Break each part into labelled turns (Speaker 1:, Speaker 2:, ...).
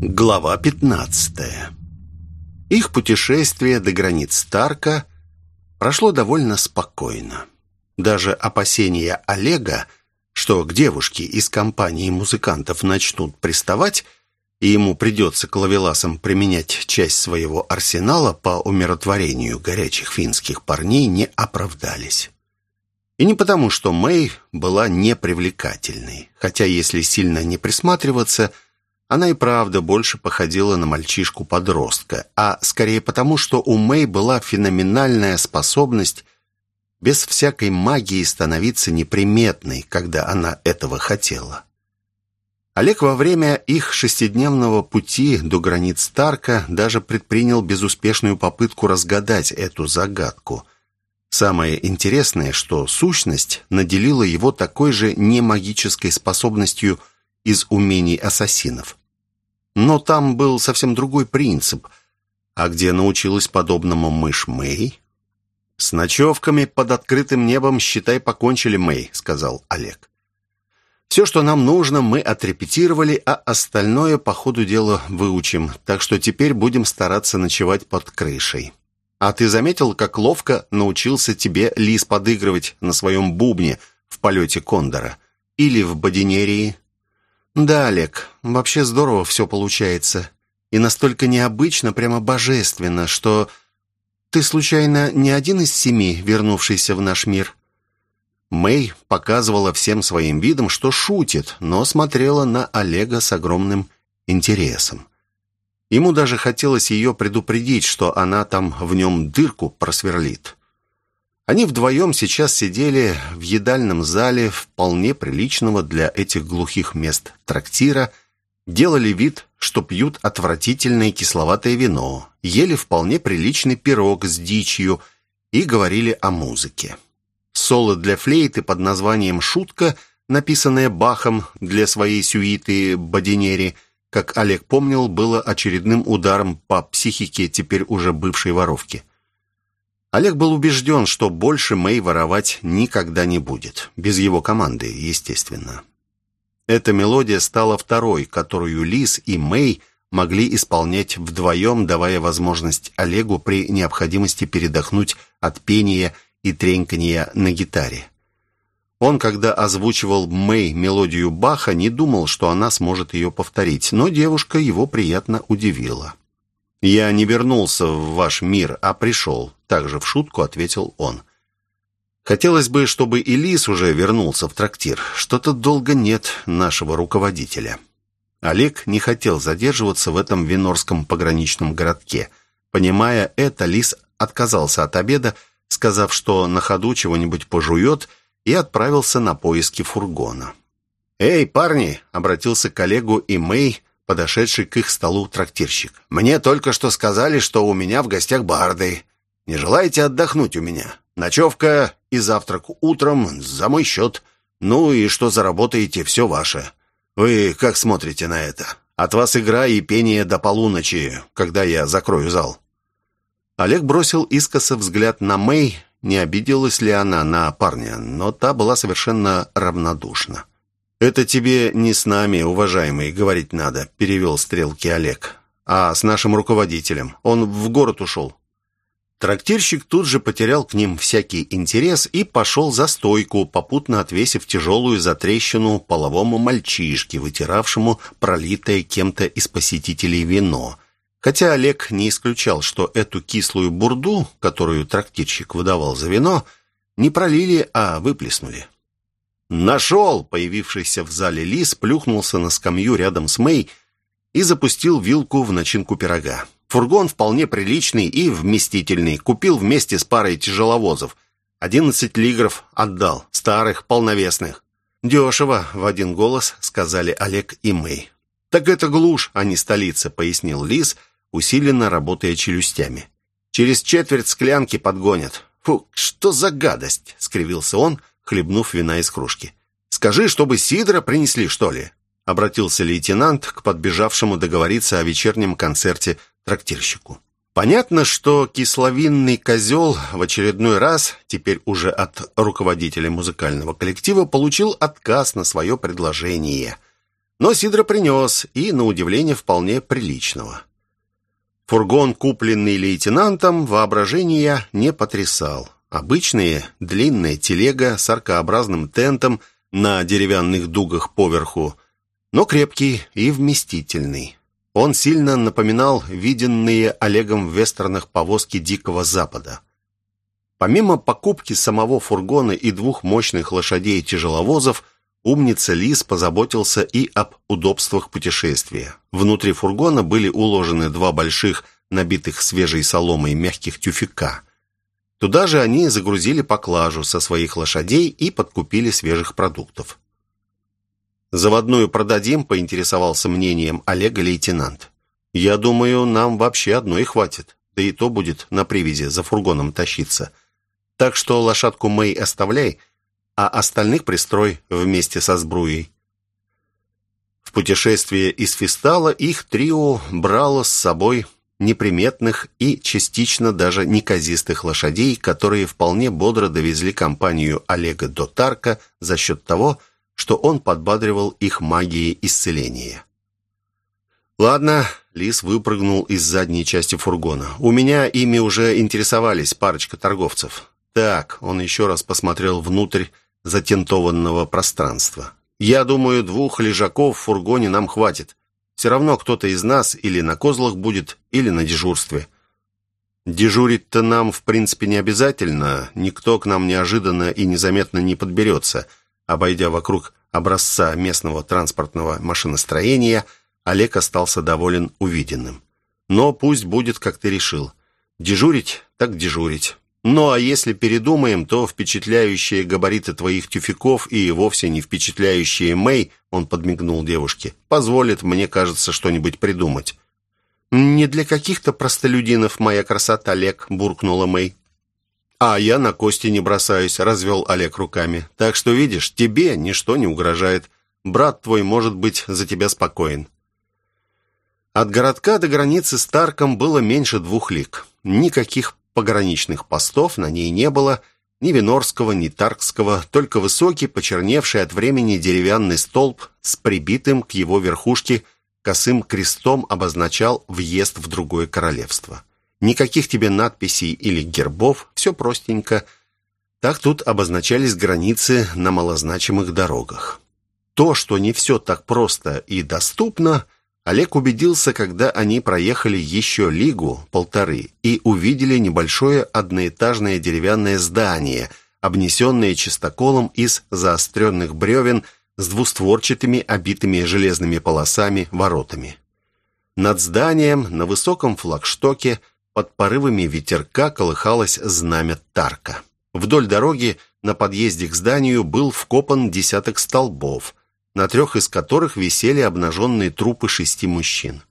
Speaker 1: Глава 15. Их путешествие до границ Старка прошло довольно спокойно. Даже опасения Олега, что к девушке из компании музыкантов начнут приставать, и ему придется к применять часть своего арсенала по умиротворению горячих финских парней, не оправдались. И не потому, что Мэй была непривлекательной, хотя если сильно не присматриваться – она и правда больше походила на мальчишку-подростка, а скорее потому, что у Мэй была феноменальная способность без всякой магии становиться неприметной, когда она этого хотела. Олег во время их шестидневного пути до границ Старка даже предпринял безуспешную попытку разгадать эту загадку. Самое интересное, что сущность наделила его такой же немагической способностью из умений ассасинов. Но там был совсем другой принцип. А где научилась подобному мышь Мэй? «С ночевками под открытым небом, считай, покончили Мэй», — сказал Олег. «Все, что нам нужно, мы отрепетировали, а остальное по ходу дела выучим, так что теперь будем стараться ночевать под крышей. А ты заметил, как ловко научился тебе лис подыгрывать на своем бубне в полете кондора? Или в бодинерии?» «Да, Олег, вообще здорово все получается. И настолько необычно, прямо божественно, что... Ты, случайно, не один из семи, вернувшийся в наш мир?» Мэй показывала всем своим видом, что шутит, но смотрела на Олега с огромным интересом. Ему даже хотелось ее предупредить, что она там в нем дырку просверлит. Они вдвоем сейчас сидели в едальном зале вполне приличного для этих глухих мест трактира, делали вид, что пьют отвратительное кисловатое вино, ели вполне приличный пирог с дичью и говорили о музыке. Соло для флейты под названием «Шутка», написанное Бахом для своей сюиты «Бодинери», как Олег помнил, было очередным ударом по психике теперь уже бывшей воровки. Олег был убежден, что больше Мэй воровать никогда не будет. Без его команды, естественно. Эта мелодия стала второй, которую Лис и Мэй могли исполнять вдвоем, давая возможность Олегу при необходимости передохнуть от пения и тренькания на гитаре. Он, когда озвучивал Мэй мелодию Баха, не думал, что она сможет ее повторить, но девушка его приятно удивила. «Я не вернулся в ваш мир, а пришел», — также в шутку ответил он. «Хотелось бы, чтобы Элис уже вернулся в трактир. Что-то долго нет нашего руководителя». Олег не хотел задерживаться в этом винорском пограничном городке. Понимая это, Лис отказался от обеда, сказав, что на ходу чего-нибудь пожует, и отправился на поиски фургона. «Эй, парни!» — обратился к коллегу и Мэй, подошедший к их столу трактирщик. «Мне только что сказали, что у меня в гостях барды. Не желаете отдохнуть у меня? Ночевка и завтрак утром за мой счет. Ну и что заработаете, все ваше. Вы как смотрите на это? От вас игра и пение до полуночи, когда я закрою зал». Олег бросил искоса взгляд на Мэй, не обиделась ли она на парня, но та была совершенно равнодушна. «Это тебе не с нами, уважаемый, говорить надо», — перевел стрелки Олег. «А с нашим руководителем. Он в город ушел». Трактирщик тут же потерял к ним всякий интерес и пошел за стойку, попутно отвесив тяжелую затрещину половому мальчишке, вытиравшему пролитое кем-то из посетителей вино. Хотя Олег не исключал, что эту кислую бурду, которую трактирщик выдавал за вино, не пролили, а выплеснули. «Нашел!» — появившийся в зале лис плюхнулся на скамью рядом с Мэй и запустил вилку в начинку пирога. Фургон вполне приличный и вместительный. Купил вместе с парой тяжеловозов. Одиннадцать лигров отдал, старых, полновесных. «Дешево», — в один голос сказали Олег и Мэй. «Так это глушь, а не столица», — пояснил Лис, усиленно работая челюстями. «Через четверть склянки подгонят». «Фу, что за гадость!» — скривился он, хлебнув вина из кружки. «Скажи, чтобы сидра принесли, что ли?» Обратился лейтенант к подбежавшему договориться о вечернем концерте трактирщику. Понятно, что кисловинный козел в очередной раз, теперь уже от руководителя музыкального коллектива, получил отказ на свое предложение. Но Сидра принес, и, на удивление, вполне приличного. Фургон, купленный лейтенантом, воображения не потрясал. Обычная длинная телега с аркообразным тентом на деревянных дугах поверху, но крепкий и вместительный. Он сильно напоминал виденные Олегом в вестернах повозки Дикого Запада. Помимо покупки самого фургона и двух мощных лошадей-тяжеловозов, умница Лис позаботился и об удобствах путешествия. Внутри фургона были уложены два больших, набитых свежей соломой мягких тюфяка. Туда же они загрузили поклажу со своих лошадей и подкупили свежих продуктов. «Заводную продадим?» – поинтересовался мнением Олега лейтенант. «Я думаю, нам вообще одной хватит, да и то будет на привязи за фургоном тащиться». Так что лошадку Мэй оставляй, а остальных пристрой вместе со сбруей. В путешествие из Фистала их трио брало с собой неприметных и частично даже неказистых лошадей, которые вполне бодро довезли компанию Олега до Тарка за счет того, что он подбадривал их магией исцеления. «Ладно», — Лис выпрыгнул из задней части фургона. «У меня ими уже интересовались парочка торговцев. Так, он еще раз посмотрел внутрь затентованного пространства. Я думаю, двух лежаков в фургоне нам хватит. Все равно кто-то из нас или на козлах будет, или на дежурстве. Дежурить-то нам, в принципе, не обязательно. Никто к нам неожиданно и незаметно не подберется. Обойдя вокруг образца местного транспортного машиностроения, Олег остался доволен увиденным. Но пусть будет, как ты решил. Дежурить так дежурить. Ну а если передумаем, то впечатляющие габариты твоих тюфяков и вовсе не впечатляющие Мэй, он подмигнул девушке, позволит, мне кажется, что-нибудь придумать. «Не для каких-то простолюдинов моя красота, Олег», — буркнула Мэй. «А я на кости не бросаюсь», — развел Олег руками. «Так что, видишь, тебе ничто не угрожает. Брат твой может быть за тебя спокоен». От городка до границы с Тарком было меньше двух лиг. Никаких Пограничных постов на ней не было, ни Винорского, ни Таркского, только высокий, почерневший от времени деревянный столб с прибитым к его верхушке косым крестом обозначал въезд в другое королевство. Никаких тебе надписей или гербов, все простенько. Так тут обозначались границы на малозначимых дорогах. То, что не все так просто и доступно – Олег убедился, когда они проехали еще лигу, полторы, и увидели небольшое одноэтажное деревянное здание, обнесенное чистоколом из заостренных бревен с двустворчатыми, обитыми железными полосами, воротами. Над зданием на высоком флагштоке под порывами ветерка колыхалось знамя Тарка. Вдоль дороги на подъезде к зданию был вкопан десяток столбов, на трех из которых висели обнаженные трупы шести мужчин.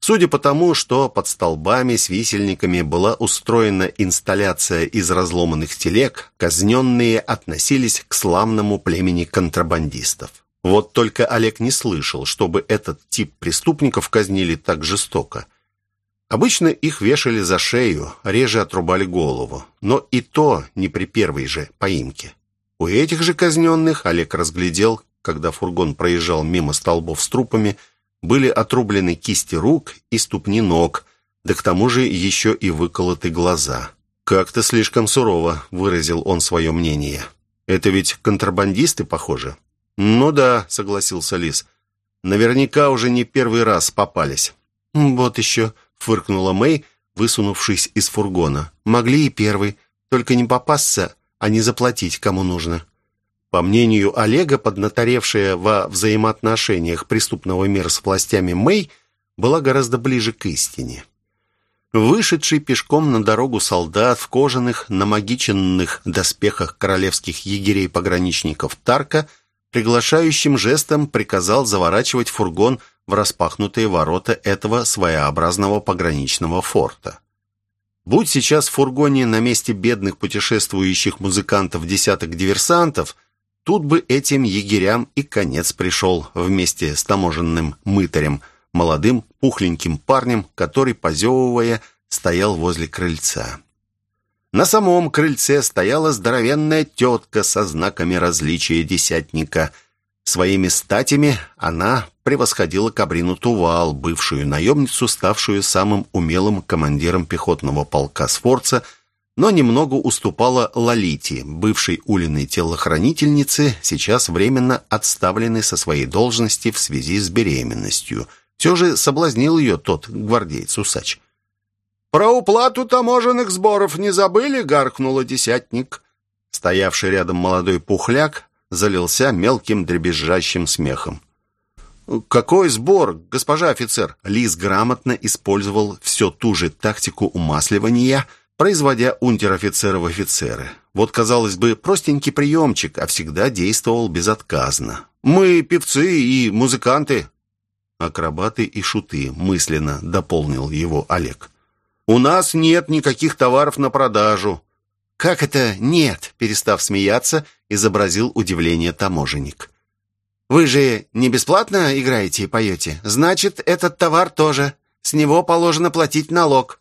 Speaker 1: Судя по тому, что под столбами с висельниками была устроена инсталляция из разломанных телег, казненные относились к славному племени контрабандистов. Вот только Олег не слышал, чтобы этот тип преступников казнили так жестоко. Обычно их вешали за шею, реже отрубали голову, но и то не при первой же поимке. У этих же казненных Олег разглядел когда фургон проезжал мимо столбов с трупами, были отрублены кисти рук и ступни ног, да к тому же еще и выколоты глаза. «Как-то слишком сурово», — выразил он свое мнение. «Это ведь контрабандисты, похоже?» «Ну да», — согласился Лис. «Наверняка уже не первый раз попались». «Вот еще», — фыркнула Мэй, высунувшись из фургона. «Могли и первый, только не попасться, а не заплатить, кому нужно». По мнению Олега, поднаторевшая во взаимоотношениях преступного мира с властями Мэй была гораздо ближе к истине. Вышедший пешком на дорогу солдат в кожаных, намагиченных доспехах королевских егерей-пограничников Тарка приглашающим жестом приказал заворачивать фургон в распахнутые ворота этого своеобразного пограничного форта. Будь сейчас в фургоне на месте бедных путешествующих музыкантов десяток диверсантов – Тут бы этим егерям и конец пришел вместе с таможенным мытарем, молодым пухленьким парнем, который, позевывая, стоял возле крыльца. На самом крыльце стояла здоровенная тетка со знаками различия десятника. Своими статями она превосходила Кабрину Тувал, бывшую наемницу, ставшую самым умелым командиром пехотного полка Сфорца, но немного уступала Лолите, бывшей Улиной телохранительнице, сейчас временно отставленной со своей должности в связи с беременностью. Все же соблазнил ее тот гвардейц-усач. «Про уплату таможенных сборов не забыли?» — гаркнула десятник. Стоявший рядом молодой пухляк залился мелким дребезжащим смехом. «Какой сбор, госпожа офицер?» Лис грамотно использовал все ту же тактику умасливания, производя унтер-офицера в офицеры. Вот, казалось бы, простенький приемчик, а всегда действовал безотказно. «Мы певцы и музыканты». «Акробаты и шуты», — мысленно дополнил его Олег. «У нас нет никаких товаров на продажу». «Как это нет?» — перестав смеяться, изобразил удивление таможенник. «Вы же не бесплатно играете и поете? Значит, этот товар тоже. С него положено платить налог».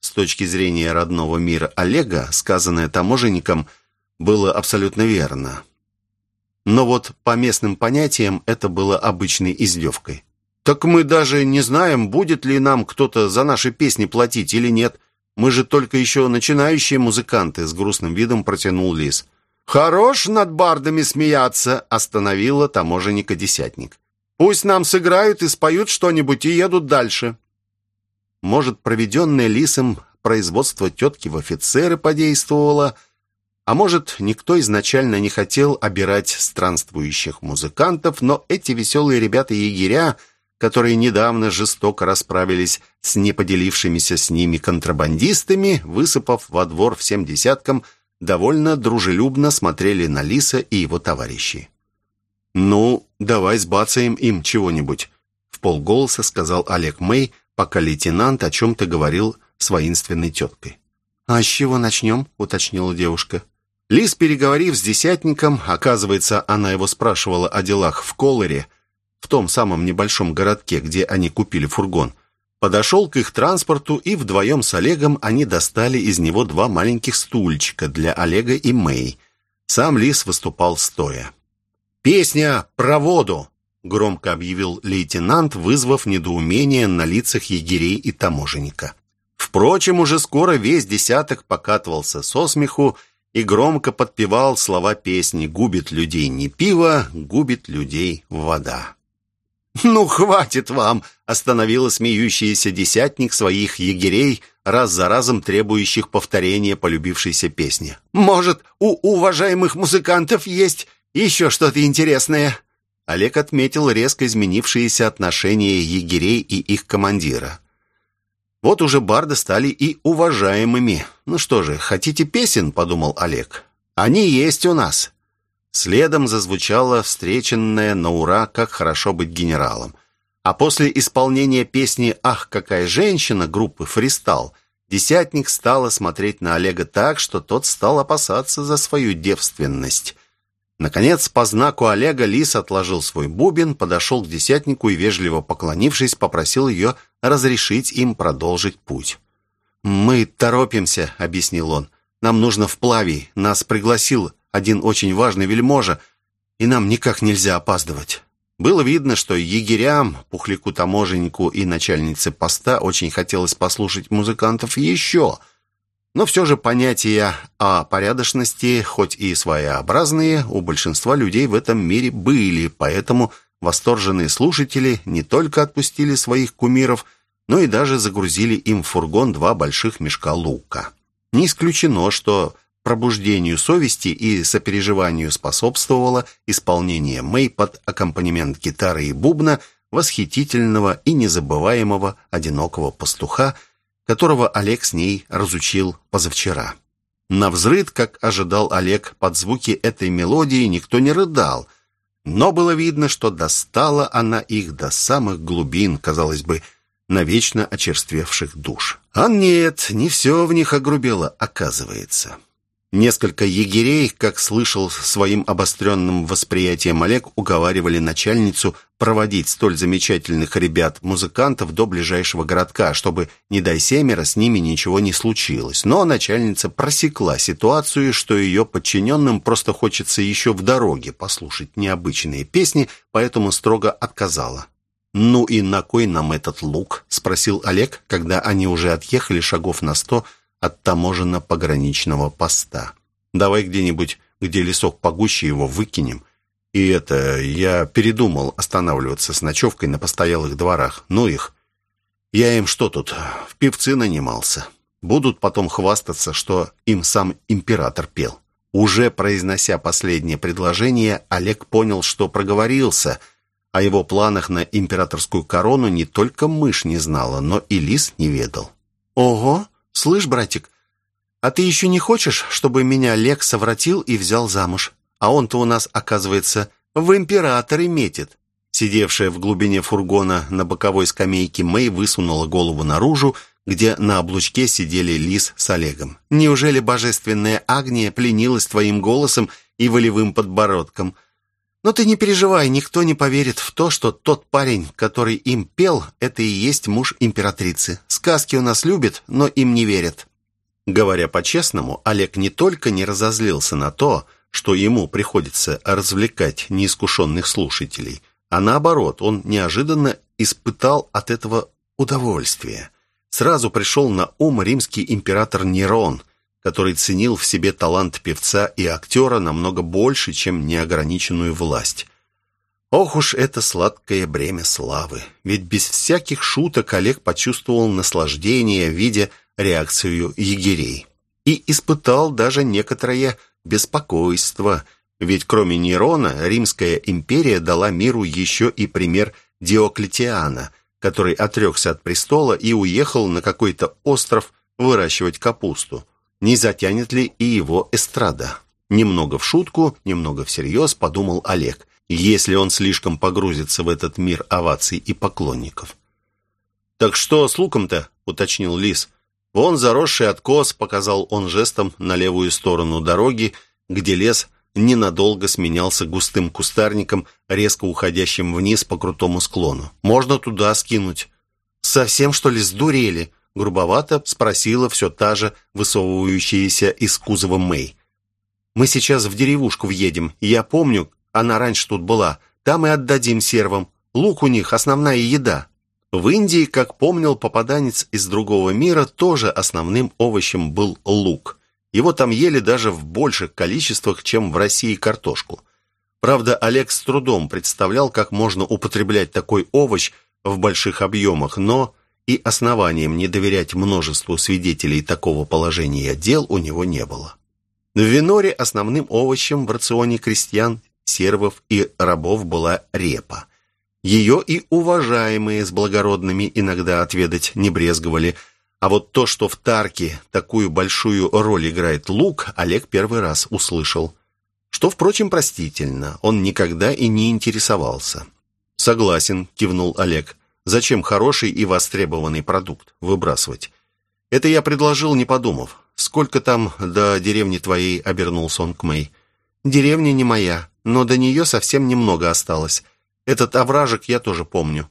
Speaker 1: С точки зрения родного мира Олега, сказанное таможенником было абсолютно верно. Но вот по местным понятиям это было обычной издевкой. «Так мы даже не знаем, будет ли нам кто-то за наши песни платить или нет. Мы же только еще начинающие музыканты», — с грустным видом протянул Лис. «Хорош над бардами смеяться», — остановила таможенника десятник. «Пусть нам сыграют и споют что-нибудь и едут дальше». Может, проведенное Лисом производство тетки в офицеры подействовало, а может, никто изначально не хотел обирать странствующих музыкантов, но эти веселые ребята-егеря которые недавно жестоко расправились с неподелившимися с ними контрабандистами, высыпав во двор всем десяткам, довольно дружелюбно смотрели на Лиса и его товарищей. «Ну, давай сбацаем им чего-нибудь», — в полголоса сказал Олег Мэй, пока лейтенант о чем-то говорил с воинственной теткой. «А с чего начнем?» — уточнила девушка. Лис, переговорив с десятником, оказывается, она его спрашивала о делах в Колоре — в том самом небольшом городке, где они купили фургон, подошел к их транспорту, и вдвоем с Олегом они достали из него два маленьких стульчика для Олега и Мэй. Сам Лис выступал стоя. «Песня про воду!» — громко объявил лейтенант, вызвав недоумение на лицах егерей и таможенника. Впрочем, уже скоро весь десяток покатывался со смеху и громко подпевал слова песни «Губит людей не пиво, губит людей вода». «Ну, хватит вам!» — остановила смеющийся десятник своих егерей, раз за разом требующих повторения полюбившейся песни. «Может, у уважаемых музыкантов есть еще что-то интересное?» Олег отметил резко изменившиеся отношения егерей и их командира. Вот уже барды стали и уважаемыми. «Ну что же, хотите песен?» — подумал Олег. «Они есть у нас. Следом зазвучала встреченная на ура «Как хорошо быть генералом». А после исполнения песни «Ах, какая женщина» группы «Фристал» десятник стала смотреть на Олега так, что тот стал опасаться за свою девственность. Наконец, по знаку Олега Лис отложил свой бубен, подошел к десятнику и, вежливо поклонившись, попросил ее разрешить им продолжить путь. «Мы торопимся», — объяснил он. «Нам нужно в плаве. Нас пригласил один очень важный вельможа, и нам никак нельзя опаздывать. Было видно, что егерям, пухляку-таможеннику и начальнице поста очень хотелось послушать музыкантов еще. Но все же понятия о порядочности, хоть и своеобразные, у большинства людей в этом мире были, поэтому восторженные слушатели не только отпустили своих кумиров, но и даже загрузили им в фургон два больших мешка лука. Не исключено, что Пробуждению совести и сопереживанию способствовало исполнение Мэй под аккомпанемент гитары и бубна восхитительного и незабываемого одинокого пастуха, которого Олег с ней разучил позавчера. На взрыд, как ожидал Олег, под звуки этой мелодии никто не рыдал, но было видно, что достала она их до самых глубин, казалось бы, навечно очерствевших душ. А нет, не все в них огрубело, оказывается. Несколько егерей, как слышал своим обостренным восприятием Олег, уговаривали начальницу проводить столь замечательных ребят-музыкантов до ближайшего городка, чтобы, не дай семеро, с ними ничего не случилось. Но начальница просекла ситуацию, что ее подчиненным просто хочется еще в дороге послушать необычные песни, поэтому строго отказала. «Ну и на кой нам этот лук?» — спросил Олег, когда они уже отъехали шагов на сто от таможенно-пограничного поста. «Давай где-нибудь, где лесок погуще, его выкинем. И это, я передумал останавливаться с ночевкой на постоялых дворах. Ну их. Я им что тут, в певцы нанимался. Будут потом хвастаться, что им сам император пел». Уже произнося последнее предложение, Олег понял, что проговорился. О его планах на императорскую корону не только мышь не знала, но и лис не ведал. «Ого!» «Слышь, братик, а ты еще не хочешь, чтобы меня Лек совратил и взял замуж? А он-то у нас, оказывается, в императоры метит». Сидевшая в глубине фургона на боковой скамейке Мэй высунула голову наружу, где на облучке сидели Лис с Олегом. «Неужели божественная Агния пленилась твоим голосом и волевым подбородком?» «Но ты не переживай, никто не поверит в то, что тот парень, который им пел, это и есть муж императрицы. Сказки у нас любят, но им не верят». Говоря по-честному, Олег не только не разозлился на то, что ему приходится развлекать неискушенных слушателей, а наоборот, он неожиданно испытал от этого удовольствие. Сразу пришел на ум римский император Нерон, который ценил в себе талант певца и актера намного больше, чем неограниченную власть. Ох уж это сладкое бремя славы! Ведь без всяких шуток Олег почувствовал наслаждение, видя реакцию егерей. И испытал даже некоторое беспокойство, ведь кроме Нерона Римская империя дала миру еще и пример Диоклетиана, который отрекся от престола и уехал на какой-то остров выращивать капусту не затянет ли и его эстрада. Немного в шутку, немного всерьез подумал Олег, если он слишком погрузится в этот мир оваций и поклонников. «Так что с луком-то?» — уточнил Лис. «Вон заросший откос», — показал он жестом на левую сторону дороги, где лес ненадолго сменялся густым кустарником, резко уходящим вниз по крутому склону. «Можно туда скинуть». «Совсем, что ли, сдурели?» Грубовато спросила все та же высовывающаяся из кузова Мэй. «Мы сейчас в деревушку въедем, я помню, она раньше тут была. Там и отдадим сервам. Лук у них основная еда». В Индии, как помнил попаданец из другого мира, тоже основным овощем был лук. Его там ели даже в больших количествах, чем в России картошку. Правда, Олег с трудом представлял, как можно употреблять такой овощ в больших объемах, но и основанием не доверять множеству свидетелей такого положения дел у него не было. В Виноре основным овощем в рационе крестьян, сервов и рабов была репа. Ее и уважаемые с благородными иногда отведать не брезговали, а вот то, что в Тарке такую большую роль играет лук, Олег первый раз услышал. Что, впрочем, простительно, он никогда и не интересовался. «Согласен», — кивнул Олег. Зачем хороший и востребованный продукт выбрасывать? Это я предложил, не подумав. Сколько там до деревни твоей, обернулся он к Мэй. Деревня не моя, но до нее совсем немного осталось. Этот овражек я тоже помню.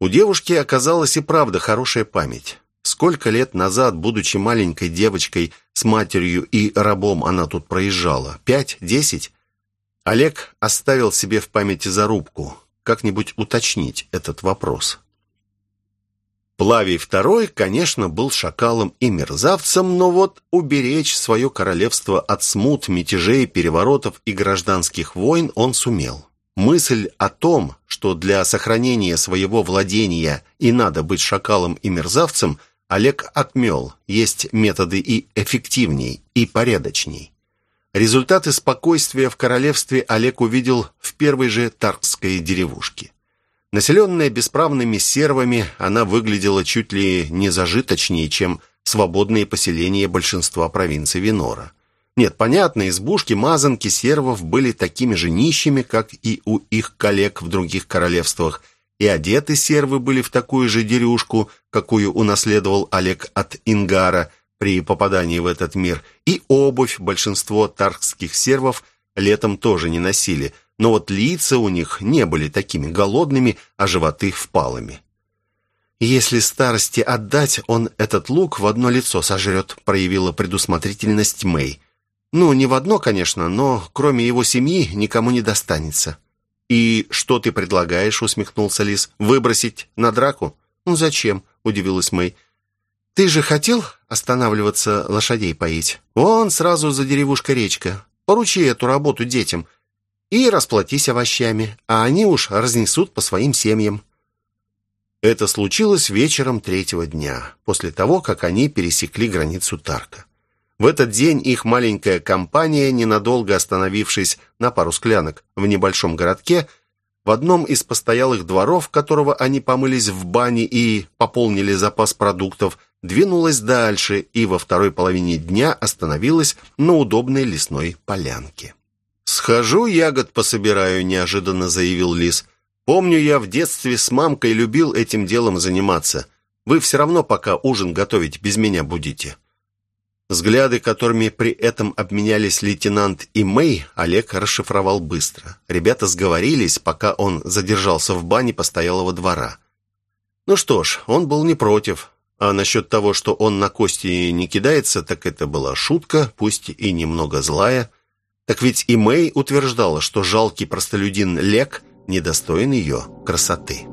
Speaker 1: У девушки оказалась и правда хорошая память. Сколько лет назад, будучи маленькой девочкой с матерью и рабом, она тут проезжала? Пять? Десять? Олег оставил себе в памяти зарубку как-нибудь уточнить этот вопрос. Плавий II, конечно, был шакалом и мерзавцем, но вот уберечь свое королевство от смут, мятежей, переворотов и гражданских войн он сумел. Мысль о том, что для сохранения своего владения и надо быть шакалом и мерзавцем, Олег отмел. Есть методы и эффективней, и порядочней. Результаты спокойствия в королевстве Олег увидел в первой же Таркской деревушке. Населенная бесправными сервами, она выглядела чуть ли не зажиточнее, чем свободные поселения большинства провинций Винора. Нет, понятно, избушки-мазанки сервов были такими же нищими, как и у их коллег в других королевствах, и одеты сервы были в такую же дерюшку, какую унаследовал Олег от Ингара, при попадании в этот мир, и обувь большинство таркских сервов летом тоже не носили, но вот лица у них не были такими голодными, а животы впалыми. «Если старости отдать, он этот лук в одно лицо сожрет», проявила предусмотрительность Мэй. «Ну, не в одно, конечно, но кроме его семьи никому не достанется». «И что ты предлагаешь?» — усмехнулся Лис. «Выбросить на драку?» «Ну, зачем?» — удивилась Мэй. «Ты же хотел останавливаться лошадей поить? Вон сразу за деревушкой речка. Поручи эту работу детям и расплатись овощами, а они уж разнесут по своим семьям». Это случилось вечером третьего дня, после того, как они пересекли границу Тарка. В этот день их маленькая компания, ненадолго остановившись на пару склянок в небольшом городке, в одном из постоялых дворов, которого они помылись в бане и пополнили запас продуктов, двинулась дальше и во второй половине дня остановилась на удобной лесной полянке. «Схожу, ягод пособираю», — неожиданно заявил Лис. Помню, я в детстве с мамкой любил этим делом заниматься. Вы все равно пока ужин готовить без меня будете». Взгляды, которыми при этом обменялись лейтенант и Мэй, Олег расшифровал быстро. Ребята сговорились, пока он задержался в бане постоялого двора. Ну что ж, он был не против. А насчет того, что он на кости не кидается, так это была шутка, пусть и немного злая. Так ведь и Мэй утверждала, что жалкий простолюдин Лек недостоин ее красоты.